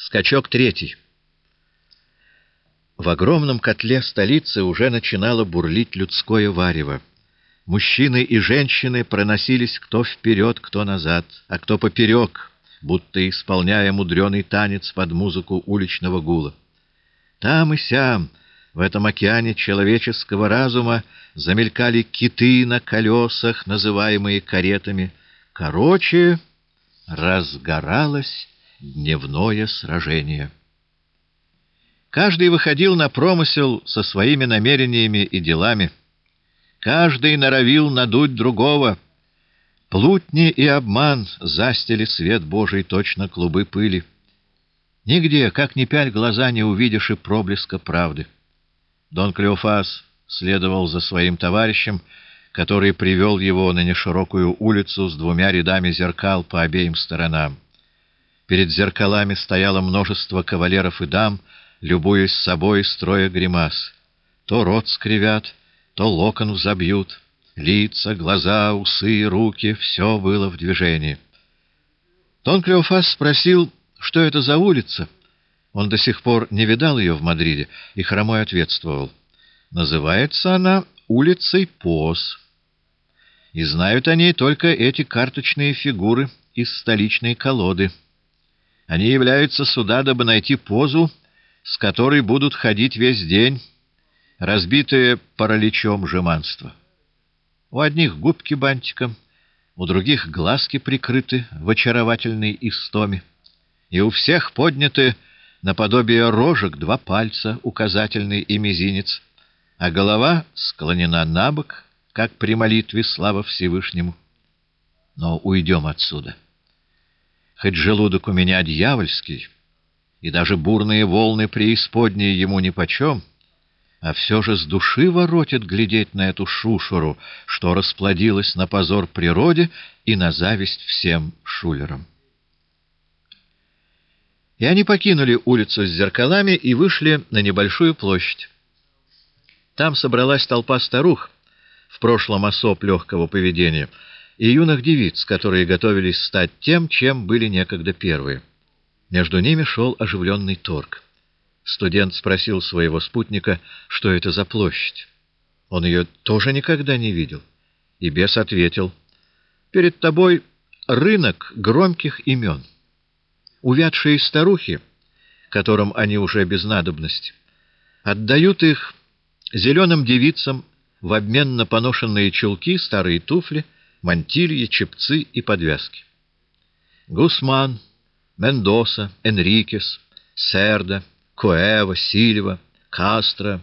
Скачок третий. В огромном котле столицы уже начинало бурлить людское варево. Мужчины и женщины проносились кто вперед, кто назад, а кто поперек, будто исполняя мудреный танец под музыку уличного гула. Там и сям, в этом океане человеческого разума, замелькали киты на колесах, называемые каретами. Короче, разгоралось дневное сражение. Каждый выходил на промысел со своими намерениями и делами. Каждый норовил надуть другого. Плутни и обман застили свет Божий точно клубы пыли. Нигде, как ни пяль глаза, не увидишь и проблеска правды. Дон Клеофас следовал за своим товарищем, который привел его на неширокую улицу с двумя рядами зеркал по обеим сторонам. Перед зеркалами стояло множество кавалеров и дам, любуясь собой, строя гримас. То рот скривят, то локон взобьют. Лица, глаза, усы, руки — все было в движении. Тон Клеофас спросил, что это за улица. Он до сих пор не видал ее в Мадриде, и хромой ответствовал. Называется она улицей Поз. И знают о ней только эти карточные фигуры из столичной колоды. Они являются сюда, дабы найти позу, с которой будут ходить весь день, разбитые параличом жеманства. У одних губки бантиком, у других глазки прикрыты в очаровательной истоме, и у всех подняты наподобие рожек два пальца, указательный и мизинец, а голова склонена на бок, как при молитве слава Всевышнему. Но уйдем отсюда. Хоть желудок у меня дьявольский, и даже бурные волны преисподней ему нипочем, а все же с души воротит глядеть на эту шушеру, что расплодилась на позор природе и на зависть всем шулерам. И они покинули улицу с зеркалами и вышли на небольшую площадь. Там собралась толпа старух, в прошлом особ легкого поведения — и юных девиц, которые готовились стать тем, чем были некогда первые. Между ними шел оживленный торг. Студент спросил своего спутника, что это за площадь. Он ее тоже никогда не видел. И бес ответил, «Перед тобой рынок громких имен. Увядшие старухи, которым они уже без надобности, отдают их зеленым девицам в обмен на поношенные чулки, старые туфли — мантильи, чепцы и подвязки. Гусман, Мендоса, Энрикес, Серда, Коэва, Сильва, Кастро,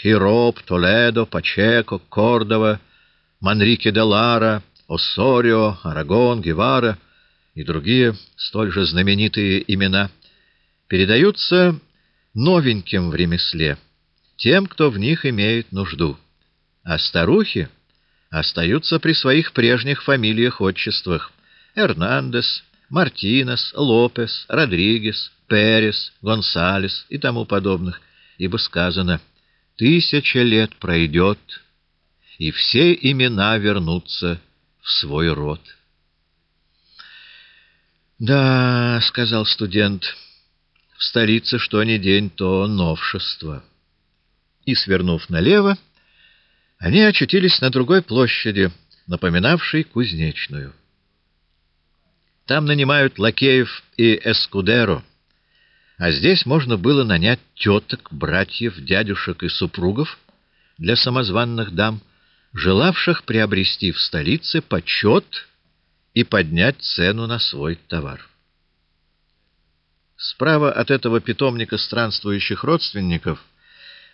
Хироп, Толедо, Пачеко, Кордова, Манрике де Лара, Осорио, Арагон, Гевара и другие столь же знаменитые имена передаются новеньким в ремесле, тем, кто в них имеет нужду. А старухи остаются при своих прежних фамилиях-отчествах Эрнандес, Мартинес, Лопес, Родригес, Перес, Гонсалес и тому подобных, ибо сказано «тысяча лет пройдет, и все имена вернутся в свой род». «Да», — сказал студент, — «в столице что ни день, то новшество». И, свернув налево, они очутились на другой площади, напоминавшей кузнечную. Там нанимают лакеев и эскудеро, а здесь можно было нанять теток, братьев, дядюшек и супругов для самозванных дам, желавших приобрести в столице почет и поднять цену на свой товар. Справа от этого питомника странствующих родственников —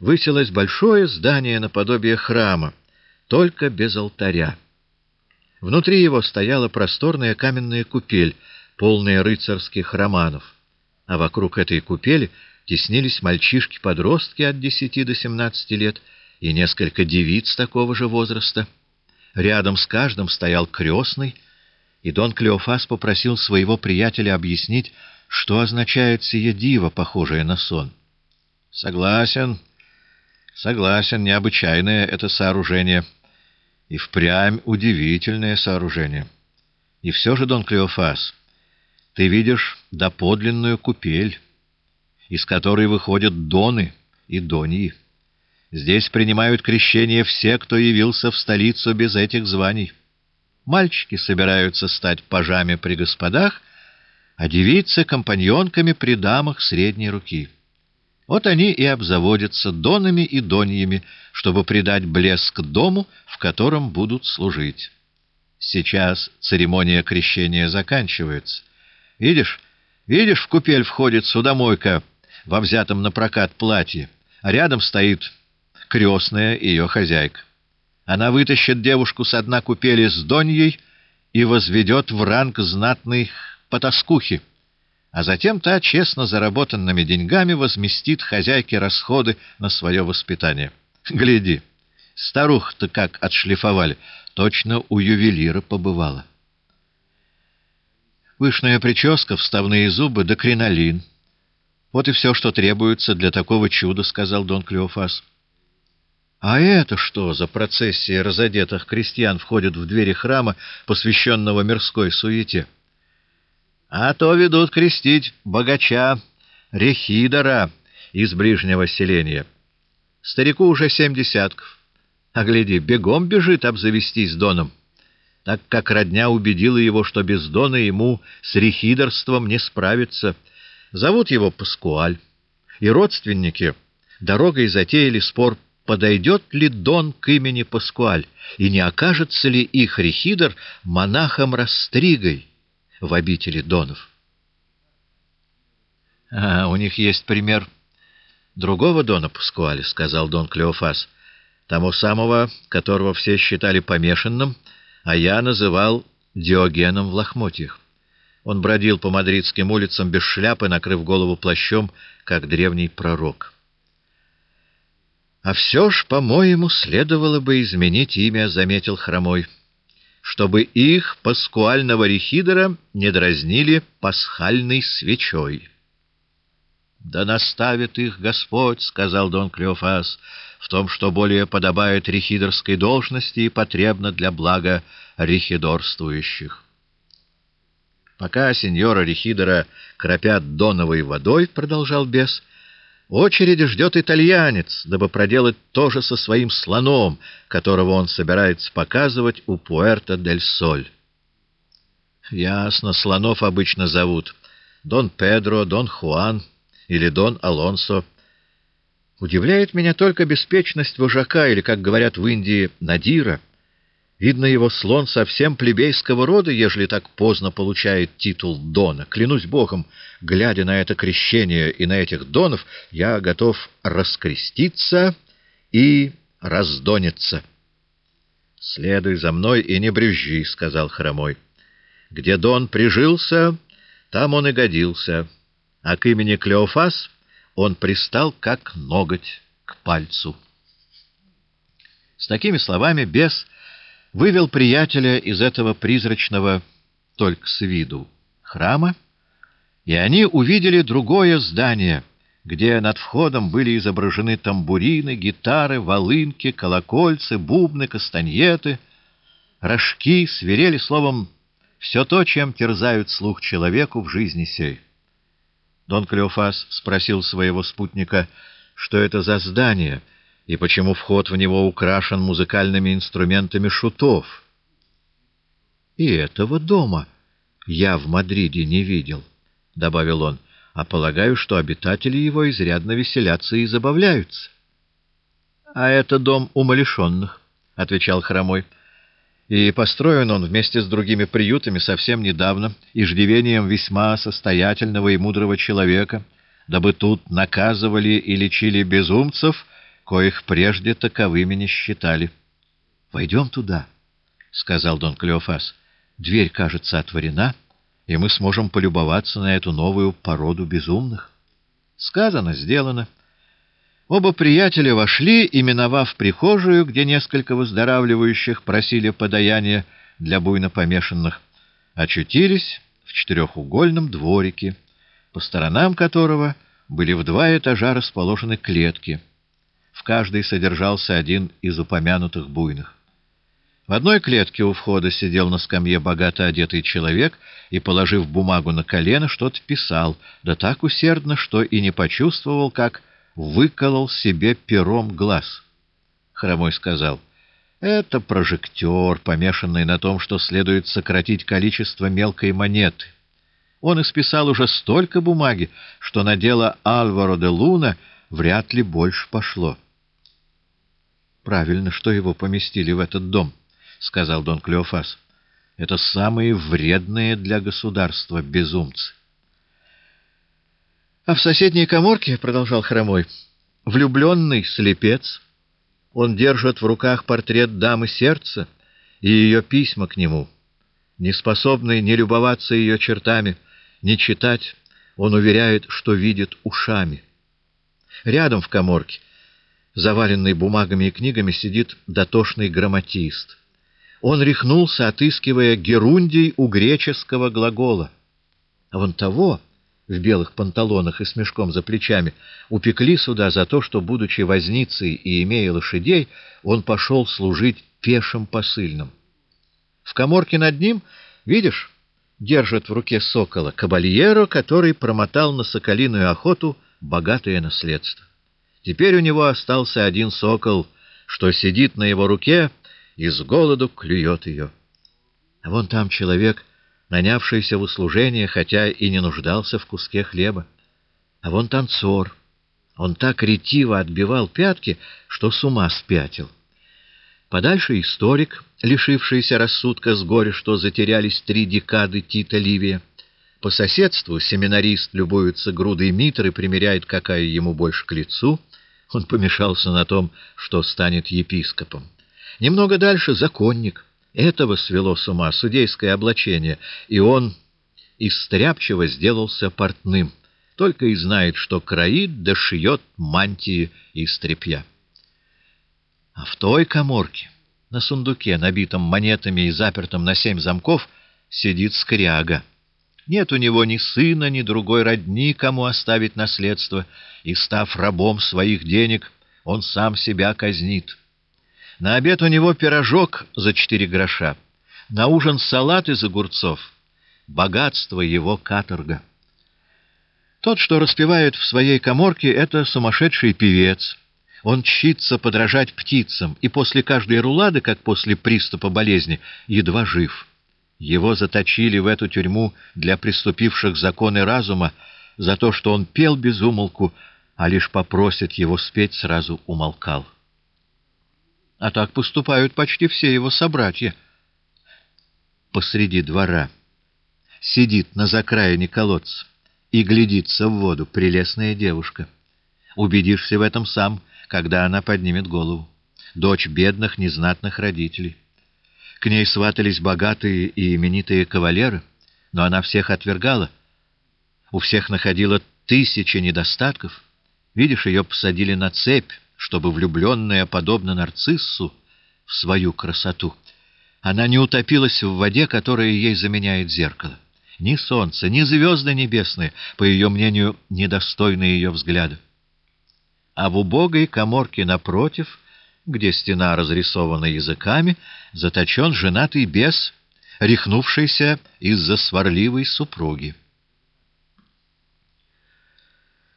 высилось большое здание наподобие храма, только без алтаря. Внутри его стояла просторная каменная купель, полная рыцарских романов, а вокруг этой купели теснились мальчишки-подростки от десяти до семнадцати лет и несколько девиц такого же возраста. Рядом с каждым стоял крестный, и Дон Клеофас попросил своего приятеля объяснить, что означает сие диво, похожее на сон. — Согласен, Согласен, необычайное это сооружение. И впрямь удивительное сооружение. И все же, Дон Клеофас, ты видишь доподлинную купель, из которой выходят доны и доньи. Здесь принимают крещение все, кто явился в столицу без этих званий. Мальчики собираются стать пажами при господах, а девицы — компаньонками при дамах средней руки. Вот они и обзаводятся донами и доньями, чтобы придать блеск дому, в котором будут служить. Сейчас церемония крещения заканчивается. Видишь, видишь, в купель входит судомойка во взятом на прокат платье, а рядом стоит крестная ее хозяйка. Она вытащит девушку с дна купели с доньей и возведет в ранг знатной потаскухи, а затем та честно заработанными деньгами возместит хозяйке расходы на свое воспитание. Гляди, старуха-то как отшлифовали, точно у ювелира побывала. Пышная прическа, вставные зубы да кринолин. Вот и все, что требуется для такого чуда, — сказал Дон Клеофас. — А это что за процессия разодетых крестьян входит в двери храма, посвященного мирской суете? — А то ведут крестить богача Рехидора из ближнего селения. Старику уже семь десятков. А гляди, бегом бежит обзавестись Доном, так как родня убедила его, что без Дона ему с рехидорством не справиться. Зовут его Паскуаль, и родственники дорогой затеяли спор, подойдет ли Дон к имени Паскуаль, и не окажется ли их рехидор монахом-растригой в обители Донов. — А, у них есть пример другого Дона Паскуаля, — сказал Дон Клеофас, — тому самого, которого все считали помешанным, а я называл Диогеном в лохмотьях. Он бродил по мадридским улицам без шляпы, накрыв голову плащом, как древний пророк. «А все ж, по-моему, следовало бы изменить имя», — заметил Хромой, «чтобы их, паскуального рехидора, не дразнили пасхальной свечой». «Да наставит их Господь», — сказал Дон Клеофас, — в том, что более подобает рехидорской должности и потребно для блага рехидорствующих. Пока сеньора Рехидора кропят доновой водой, — продолжал бес, — очереди ждет итальянец, дабы проделать то же со своим слоном, которого он собирается показывать у Пуэрто-дель-Соль. Ясно, слонов обычно зовут Дон Педро, Дон Хуан или Дон Алонсо — Удивляет меня только беспечность вожака, или, как говорят в Индии, Надира. Видно, его слон совсем плебейского рода, ежели так поздно получает титул Дона. Клянусь Богом, глядя на это крещение и на этих Донов, я готов раскреститься и раздониться. — Следуй за мной и не брюзжи, — сказал Хромой. — Где Дон прижился, там он и годился, а к имени Клеофас — он пристал, как ноготь к пальцу. С такими словами бес вывел приятеля из этого призрачного, только с виду, храма, и они увидели другое здание, где над входом были изображены тамбурины, гитары, волынки, колокольцы, бубны, кастаньеты, рожки, свирели, словом, все то, чем терзают слух человеку в жизни сей. Дон Клеофас спросил своего спутника, что это за здание и почему вход в него украшен музыкальными инструментами шутов. «И этого дома я в Мадриде не видел», — добавил он, — «а полагаю, что обитатели его изрядно веселятся и забавляются». «А это дом умалишенных», — отвечал Хромой и построен он вместе с другими приютами совсем недавно иждивением весьма состоятельного и мудрого человека, дабы тут наказывали и лечили безумцев, коих прежде таковыми не считали. — Войдем туда, — сказал Дон Клеофас. — Дверь, кажется, отворена, и мы сможем полюбоваться на эту новую породу безумных. Сказано, сделано. — Оба приятеля вошли, именовав прихожую, где несколько выздоравливающих просили подаяния для буйно помешанных, очутились в четырехугольном дворике, по сторонам которого были в два этажа расположены клетки. Каждой содержался один из упомянутых буйных. В одной клетке у входа сидел на скамье богато одетый человек и, положив бумагу на колено, что-то писал, да так усердно, что и не почувствовал, как выколол себе пером глаз. Хромой сказал, «Это прожектор, помешанный на том, что следует сократить количество мелкой монеты. Он исписал уже столько бумаги, что на дело Альваро де Луна вряд ли больше пошло». «Правильно, что его поместили в этот дом». — сказал Дон Клеофас. — Это самые вредные для государства безумцы. — А в соседней коморке, — продолжал Хромой, — влюбленный слепец. Он держит в руках портрет дамы сердца и ее письма к нему. Не любоваться ее чертами, не читать, он уверяет, что видит ушами. Рядом в коморке, заваленной бумагами и книгами, сидит дотошный грамматист — он рехнулся, отыскивая герундий у греческого глагола. А вон того, в белых панталонах и с мешком за плечами, упекли сюда за то, что, будучи возницей и имея лошадей, он пошел служить пешим посыльным. В коморке над ним, видишь, держит в руке сокола, кабальеро, который промотал на соколиную охоту богатое наследство. Теперь у него остался один сокол, что сидит на его руке и с голоду клюет ее. А вон там человек, нанявшийся в услужение, хотя и не нуждался в куске хлеба. А вон танцор. Он так ретиво отбивал пятки, что с ума спятил. Подальше историк, лишившийся рассудка с горя, что затерялись три декады Тита Ливия. По соседству семинарист любуется грудой митр и примеряет, какая ему больше к лицу. Он помешался на том, что станет епископом. Немного дальше законник. Этого свело с ума судейское облачение, и он из стряпчего сделался портным. Только и знает, что кроит да шьет мантии из тряпья. А в той коморке, на сундуке, набитом монетами и запертом на семь замков, сидит скряга. Нет у него ни сына, ни другой родни, кому оставить наследство, и, став рабом своих денег, он сам себя казнит. На обед у него пирожок за четыре гроша, на ужин салат из огурцов. Богатство его каторга. Тот, что распевает в своей коморке, — это сумасшедший певец. Он чтится подражать птицам, и после каждой рулады, как после приступа болезни, едва жив. Его заточили в эту тюрьму для приступивших законы разума за то, что он пел без умолку, а лишь попросит его спеть, сразу умолкал. А так поступают почти все его собратья. Посреди двора сидит на закраине колодца и глядится в воду прелестная девушка. Убедишься в этом сам, когда она поднимет голову. Дочь бедных, незнатных родителей. К ней сватались богатые и именитые кавалеры, но она всех отвергала. У всех находила тысячи недостатков. Видишь, ее посадили на цепь, чтобы влюбленная, подобно нарциссу, в свою красоту, она не утопилась в воде, которая ей заменяет зеркало. Ни солнце, ни звезды небесные, по ее мнению, недостойны ее взгляда. А в убогой коморке напротив, где стена разрисована языками, заточен женатый бес, рехнувшийся из-за сварливой супруги.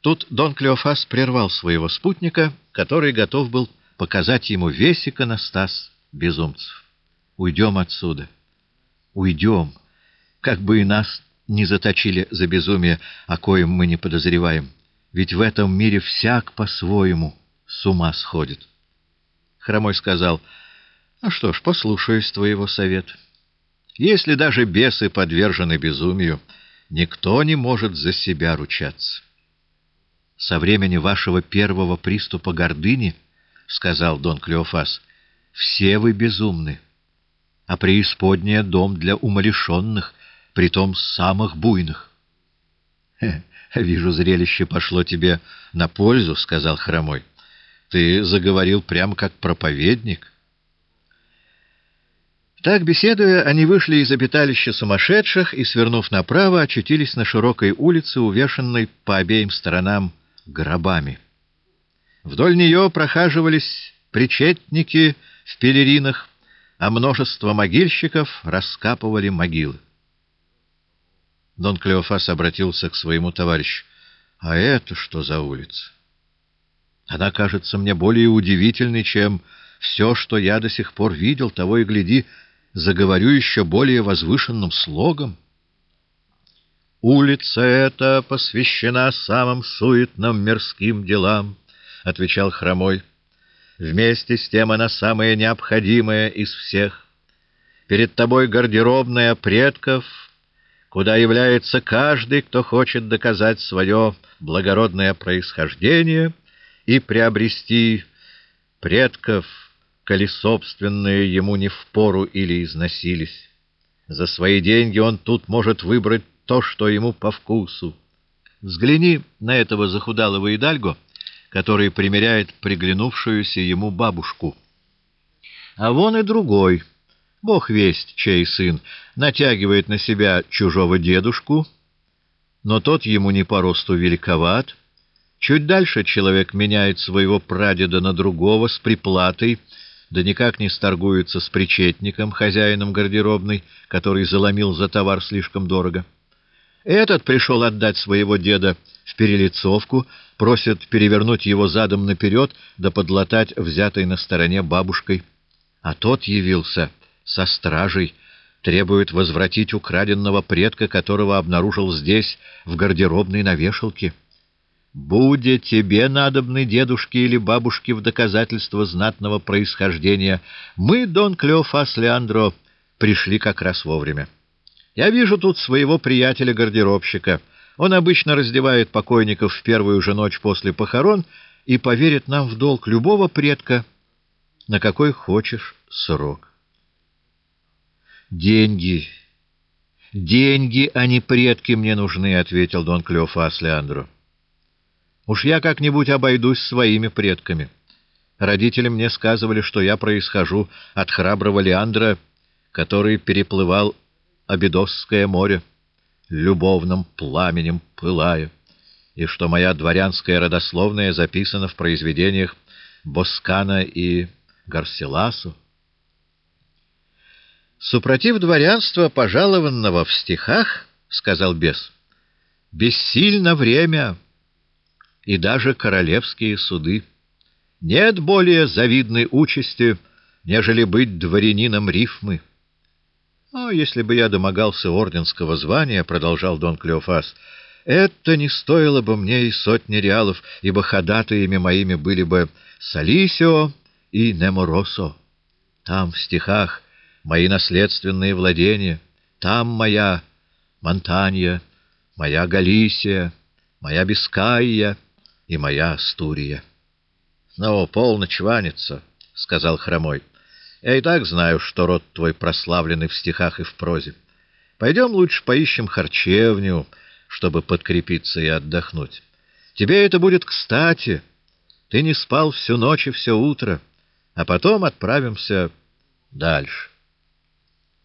Тут Дон Клеофас прервал своего спутника, который готов был показать ему весь иконостас безумцев. «Уйдем отсюда! Уйдем! Как бы и нас не заточили за безумие, о коем мы не подозреваем. Ведь в этом мире всяк по-своему с ума сходит». Хромой сказал, «А что ж, послушаюсь твоего совета. Если даже бесы подвержены безумию, никто не может за себя ручаться». «Со времени вашего первого приступа гордыни, — сказал Дон Клеофас, — все вы безумны, а преисподняя — дом для умалишенных, притом самых буйных». «Вижу, зрелище пошло тебе на пользу», — сказал Хромой. «Ты заговорил прямо как проповедник». Так, беседуя, они вышли из обиталища сумасшедших и, свернув направо, очутились на широкой улице, увешанной по обеим сторонам гробами. Вдоль нее прохаживались причетники в пелеринах, а множество могильщиков раскапывали могилы. Дон Клеофас обратился к своему товарищу. «А это что за улица? Она кажется мне более удивительной, чем все, что я до сих пор видел, того и гляди, заговорю еще более возвышенным слогом». «Улица эта посвящена самым суетным мирским делам», — отвечал Хромой. «Вместе с тем она самая необходимая из всех. Перед тобой гардеробная предков, куда является каждый, кто хочет доказать свое благородное происхождение и приобрести предков, коли собственные ему не впору или износились. За свои деньги он тут может выбрать то, что ему по вкусу. Взгляни на этого захудалого идальго, который примеряет приглянувшуюся ему бабушку. А вон и другой, бог весть, чей сын, натягивает на себя чужого дедушку, но тот ему не по росту великоват. Чуть дальше человек меняет своего прадеда на другого с приплатой, да никак не сторгуется с причетником, хозяином гардеробной, который заломил за товар слишком дорого. Этот пришел отдать своего деда в перелицовку, просит перевернуть его задом наперед да подлатать взятой на стороне бабушкой. А тот явился со стражей, требует возвратить украденного предка, которого обнаружил здесь, в гардеробной на вешалке. Будет тебе надобны дедушки или бабушки в доказательство знатного происхождения. Мы, Дон Клеофас Леандро, пришли как раз вовремя. Я вижу тут своего приятеля-гардеробщика. Он обычно раздевает покойников в первую же ночь после похорон и поверит нам в долг любого предка, на какой хочешь срок. «Деньги! Деньги, а не предки мне нужны», — ответил Дон Клеофас Леандро. «Уж я как-нибудь обойдусь своими предками. Родители мне сказывали, что я происхожу от храброго Леандра, который переплывал Абидосское море, любовным пламенем пылая, и что моя дворянская родословная записана в произведениях Боскана и Гарселасу. «Супротив дворянства, пожалованного в стихах, — сказал бес, — бессильно время и даже королевские суды. Нет более завидной участи, нежели быть дворянином рифмы». «Но если бы я домогался орденского звания, — продолжал Дон Клеофас, — это не стоило бы мне и сотни реалов, ибо ходатаями моими были бы Салисио и Неморосо. Там, в стихах, мои наследственные владения, там моя Монтанья, моя Галисия, моя Бискайя и моя Астурия». «Но полно чванится», — сказал Хромой. Я и так знаю, что род твой прославленный в стихах и в прозе. Пойдем лучше поищем харчевню, чтобы подкрепиться и отдохнуть. Тебе это будет кстати. Ты не спал всю ночь и все утро, а потом отправимся дальше.